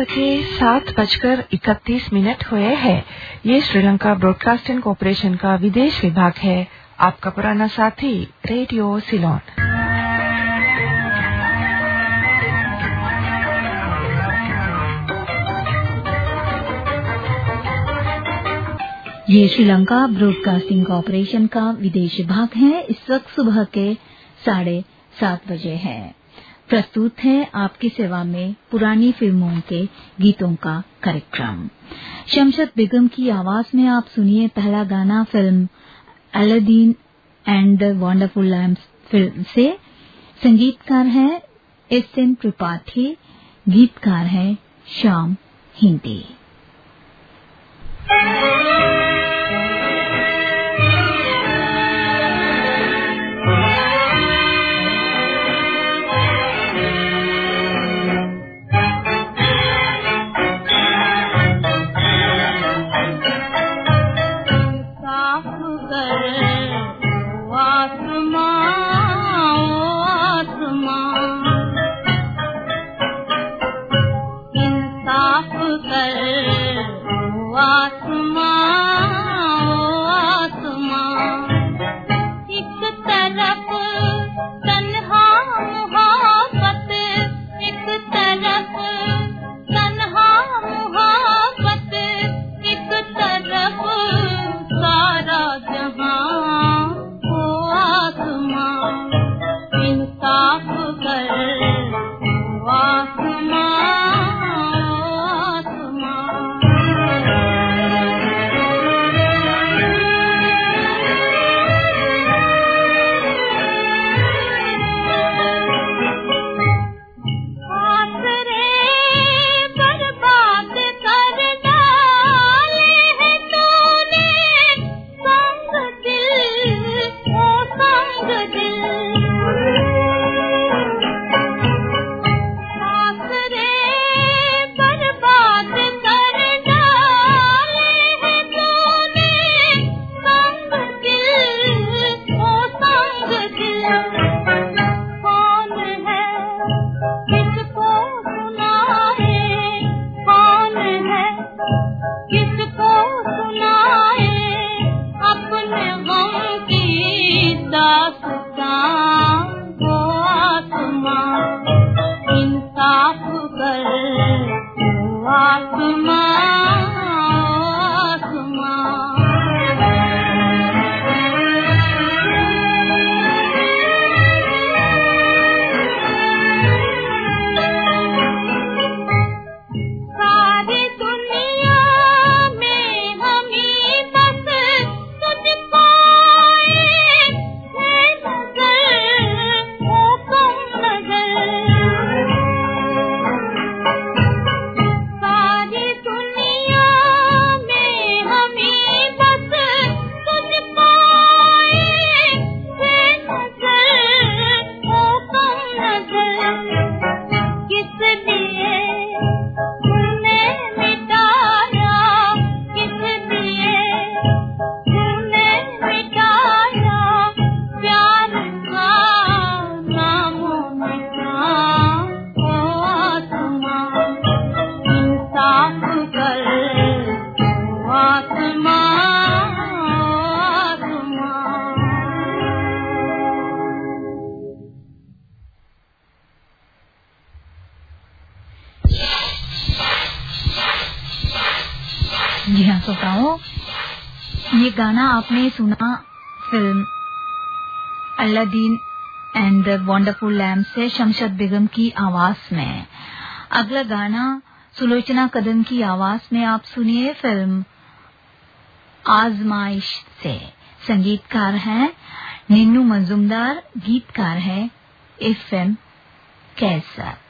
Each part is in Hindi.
सुबह के सात बजकर इकतीस मिनट हुए हैं। ये श्रीलंका ब्रॉडकास्टिंग कॉरपोरेशन का विदेश विभाग है। आपका पुराना साथी, रेडियो सिलोन। ये श्रीलंका ब्रॉडकास्टिंग कॉरपोरेशन का विदेश विभाग है। इस वक्त सुबह के साढ़े सात बजे है। प्रस्तुत है आपकी सेवा में पुरानी फ़िल्मों के गीतों का कार्यक्रम। शमशद बेगम की आवाज़ में आप सुनिए पहला गाना film Aladdin and wonderful lamps film से। संगीतकार है एस एन त्रिपाठी, गीतकार है श्याम हिंदी। जी आपने सुना film Aladdin and the wonderful lamp से शमशद बेगम की आवाज़ में। अगला गाना सुलोचना कदम की आवाज़ में आप सुनिए फ़िल्म आजमाइश से। संगीतकार हैं, निन्नू मजूमदार, गीतकार है, एफ़ एम कैसर।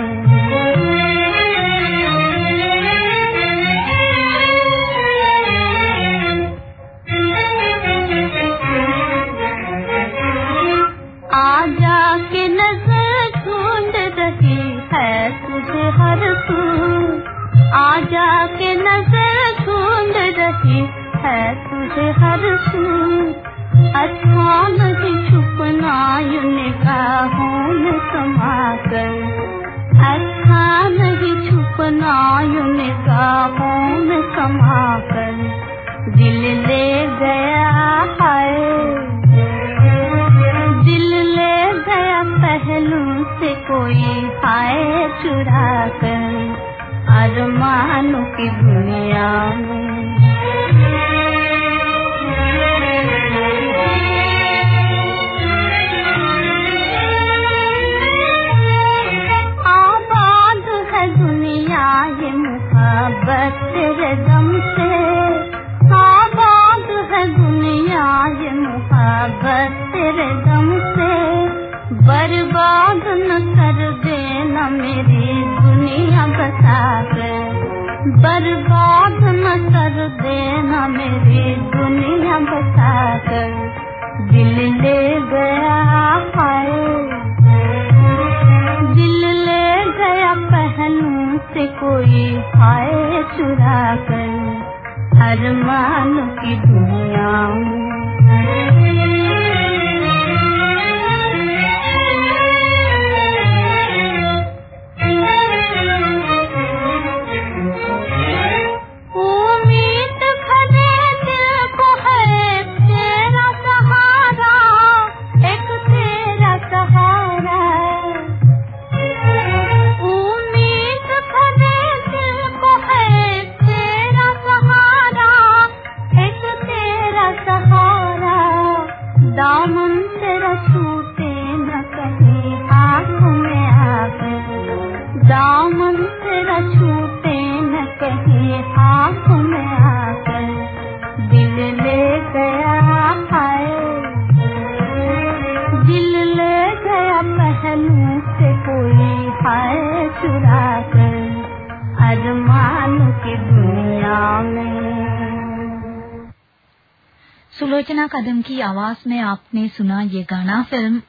आवाज़ में आपने सुना ये गाना फ़िल्म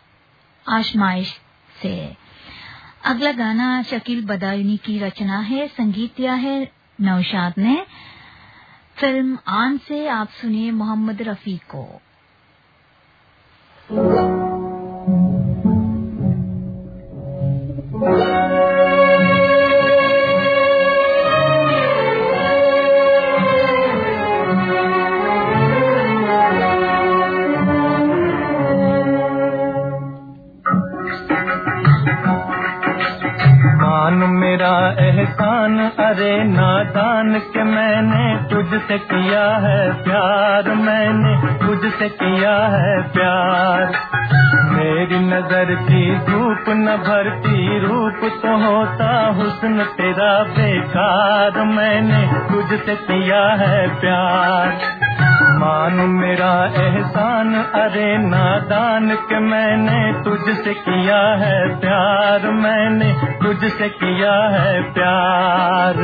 आशमाइश से। अगला गाना शकील बदायूनी की रचना है, संगीत दिया है नौशाद ने। फ़िल्म आन से आप सुनिए मोहम्मद रफी को। किया है प्यार। मान मेरा एहसान, अरे नादान के मैंने तुझसे किया है प्यार, मैंने तुझसे किया है प्यार।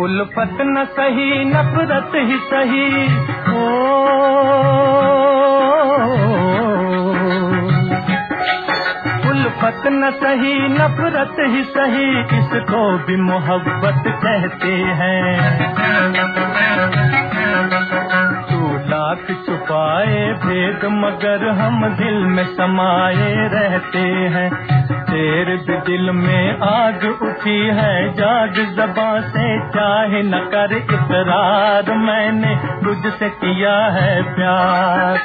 उल्फत न सही, नफरत ही सही। ओ उल्फत न सही, नफरत ही सही इसको भी मोहब्बत कहते हैं। तू लाख छुपाए, भेद मगर हम दिल में समाये रहते हैं। तेरे भी दिल में आग उठी है, जाग जबा से चाहे न कर इकरार। मैंने तुझसे किया है प्यार।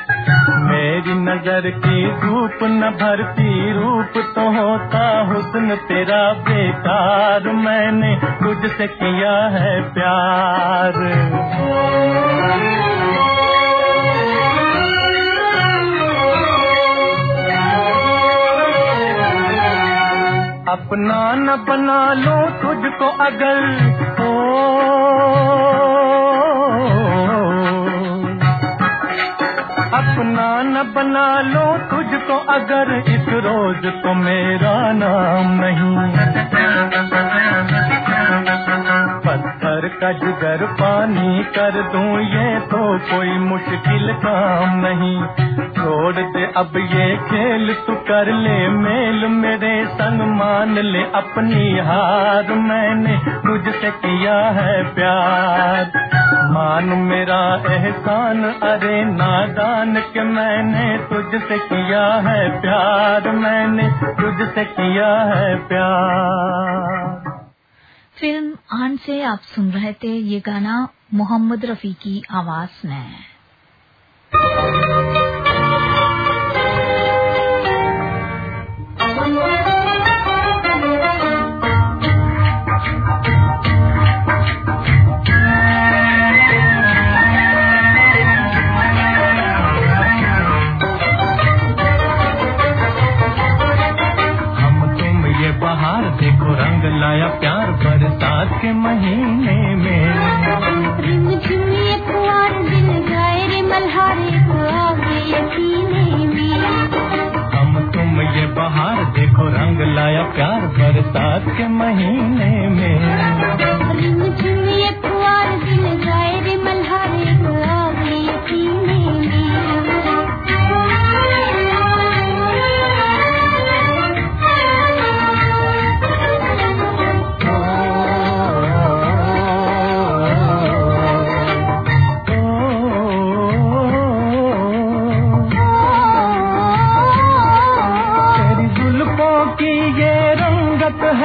मेरी नज़र की धूप न भरती, रूप तो होता हुस्न तेरा बेकार। मैंने तुझसे किया है प्यार। अपना न बना लो तुझको अगर। हो अपना न बना लो तुझको अगर, इस रोज तो मेरा नाम नहीं। पत्थर का पानी कर दूँ ये तो कोई मुश्किल काम नहीं। छोड़ दे, अब ये खेल तू कर ले, मेल मेरे संग मान ले, अपनी हार मैंने तुझसे किया है प्यार। मान मेरा एहसान, अरे नादान के मैंने तुझसे किया है प्यार, मैंने तुझसे किया है प्यार। फ़िल्म आन से आप सुन रहे थे, ये गाना मोहम्मद रफी की आवाज़ में।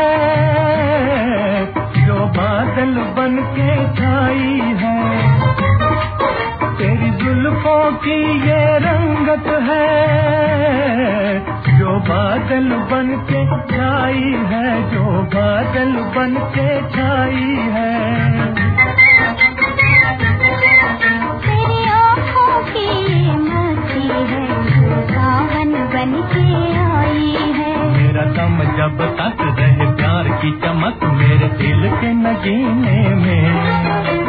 है, जो बादल बन के छाई है। तेरी जुल्फों की ये रंगत है, जो बादल बन के छाई है, जो बादल बन के छाई है। की चमक मेरे दिल के नगीने में।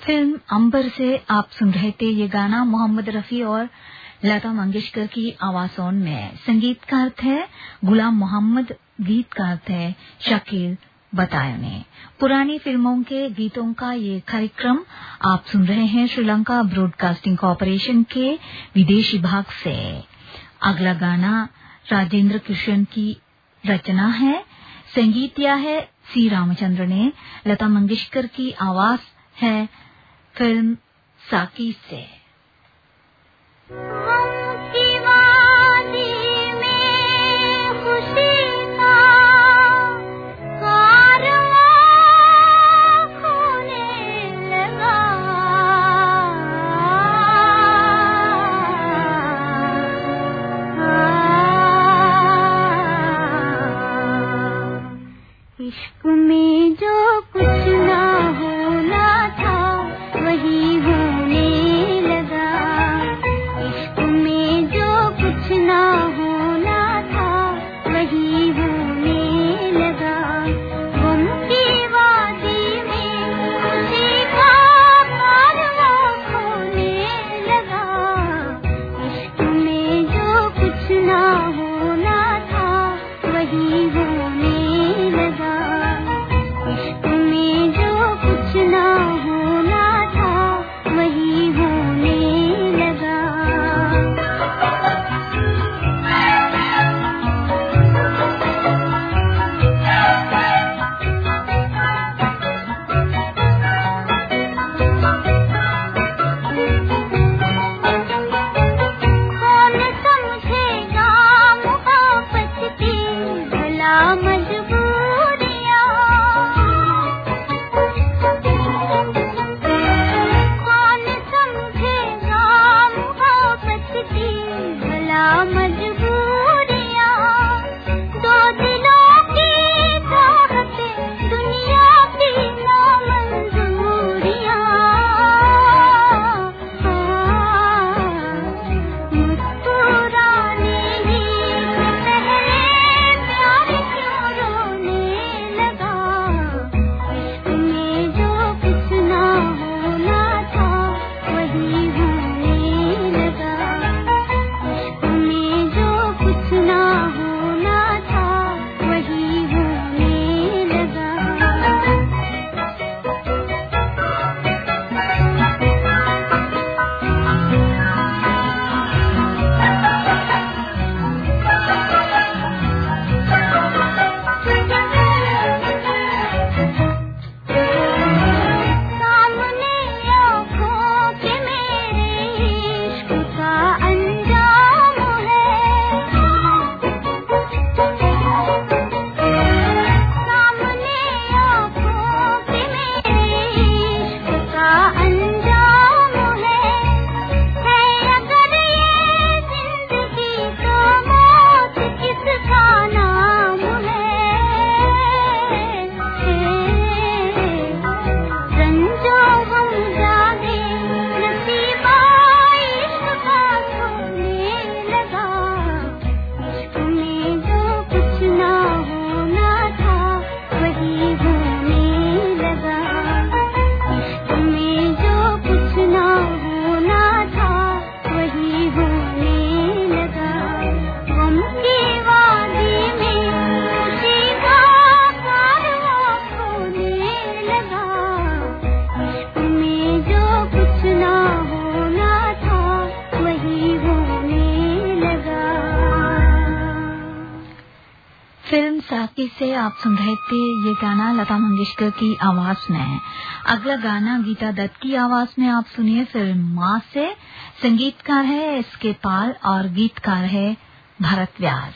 फ़िल्म अंबर से आप सुन रहे थे ये गाना मोहम्मद रफी और लता मंगेशकर की आवासों में संगीतकार थे गुलाम मोहम्मद गीतकार थे शकील बताया ने। पुरानी फ़िल्मों के गीतों का ये कार्यक्रम आप सुन रहे हैं श्रीलंका ब्रॉडकास्टिंग कॉरपोरेशन के विदेशी भाग से। अगला गाना राजेंद्र कृष्ण की रचना है, संगीत दिया है सी रामचंद्र ने, लता मंगेशकर की आवाज़ है फ़िल्म साकी से। आप मंगेशकर की आवाज़ में अगला गाना गीता दत्त की आवाज़ में आप सुनिए, फ़िल्म माँ से। संगीतकार है एस के पाल और गीतकार है भरत व्यास।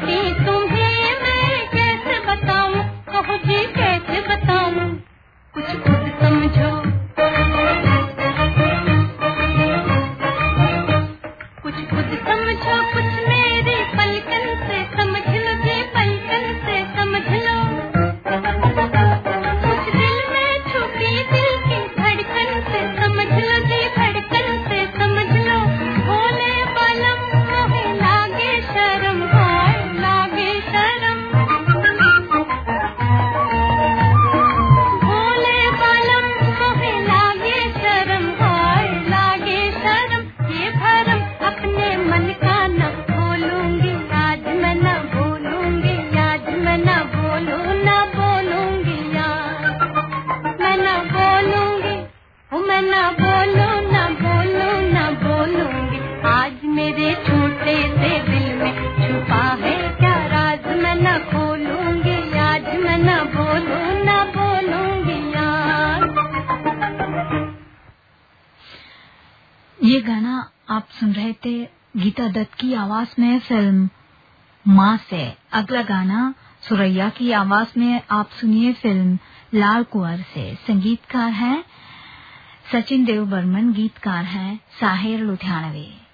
be गीता दत्त की आवाज़ में फ़िल्म माँ से। अगला गाना सुरैया की आवाज़ में आप सुनिए फ़िल्म लाल कुंवर से। संगीतकार है सचिन देव बर्मन गीतकार है साहिर लुधियानवी।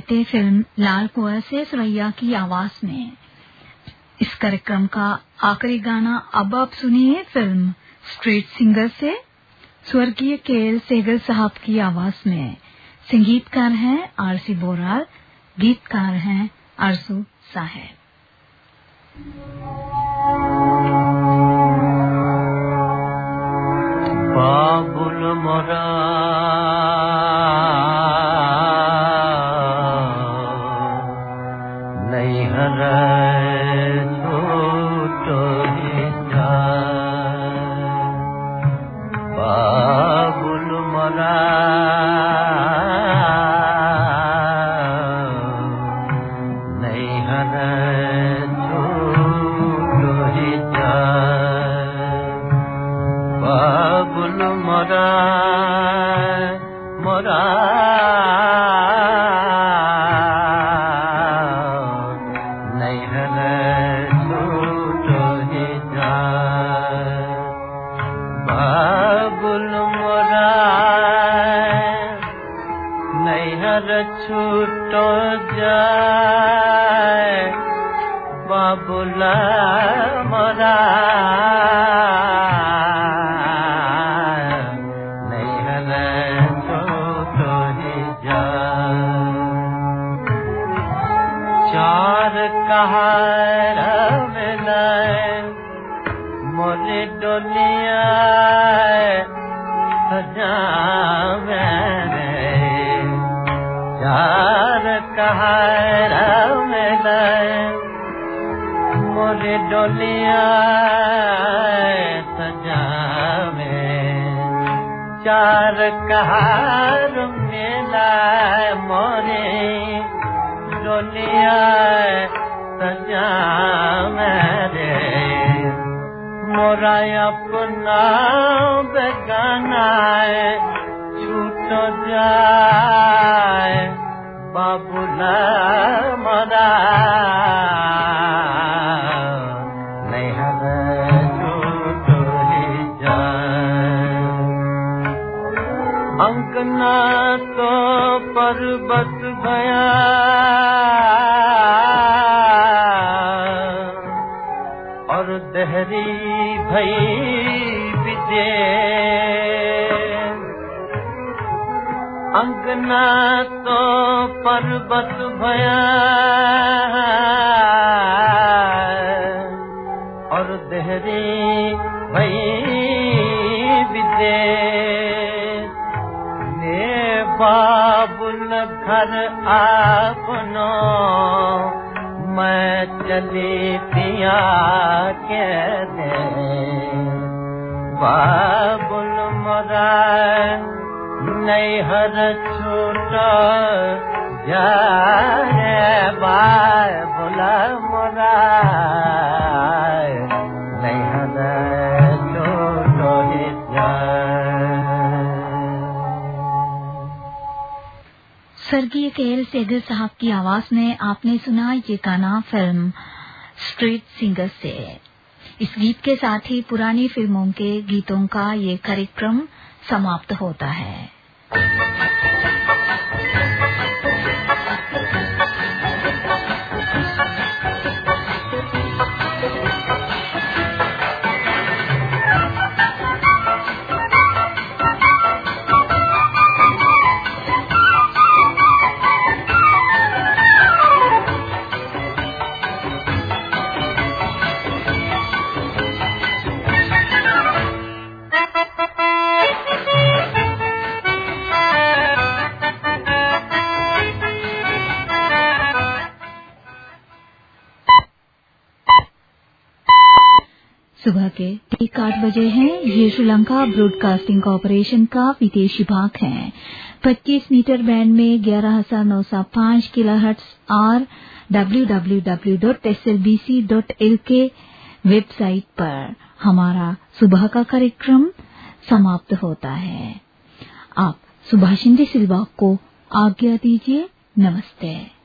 थे फ़िल्म लाल कुआ से सुरैया की आवाज़ में। इस कार्यक्रम का आखिरी गाना अब आप सुनिए फ़िल्म स्ट्रीट सिंगर से, स्वर्गीय के सेगल साहब की आवाज़ में। संगीतकार हैं आरसी बोराल, गीतकार हैं हिस्सा है बाबुल मोरा बाबुल मोरा डोलिया चार कहार मिलाए मोरे डोलिया सजा मेरे मोरा अपना बेगाना छूट जाए बाबूला मोरा पर्वत भया और दहरी भई विदे अंकना तो पर्वत भया। और दहरी भई विदेश ने बाबुल घर आपनो। मैं चली पिया के दे। बाबुल मोरा नैहर छूट जाए बाबुला मोरा स्वर्गीय के एल सेगर साहब की आवाज़ में आपने सुना ये गाना फ़िल्म स्ट्रीट सिंगर से। इस गीत के साथ ही पुरानी फ़िल्मों के गीतों का ये कार्यक्रम समाप्त होता है। बजे हैं ये श्रीलंका ब्रॉडकास्टिंग कॉरपोरेशन का विदेशी भाग है। 25 मीटर बैंड में 11,905 किलोहर्ट्ज और www.slbc.lk वेबसाइट पर हमारा सुबह का कार्यक्रम समाप्त होता है। आप सुभाषिंदी सिल्वा को आज्ञा दीजिए। नमस्ते।